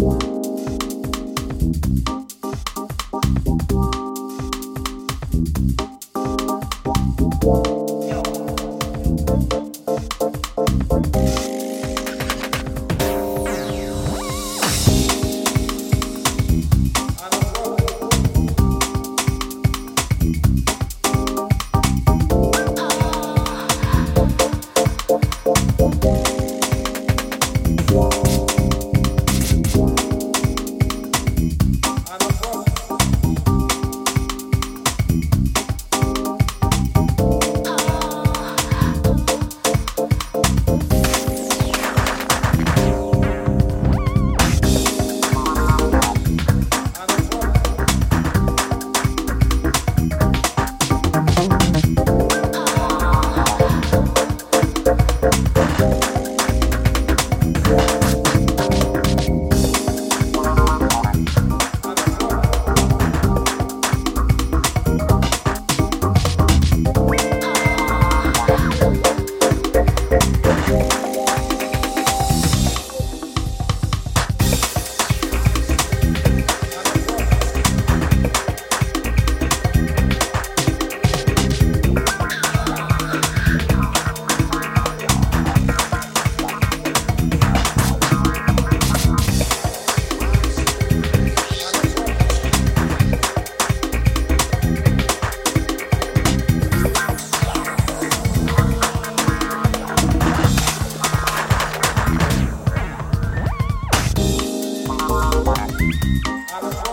one. Out of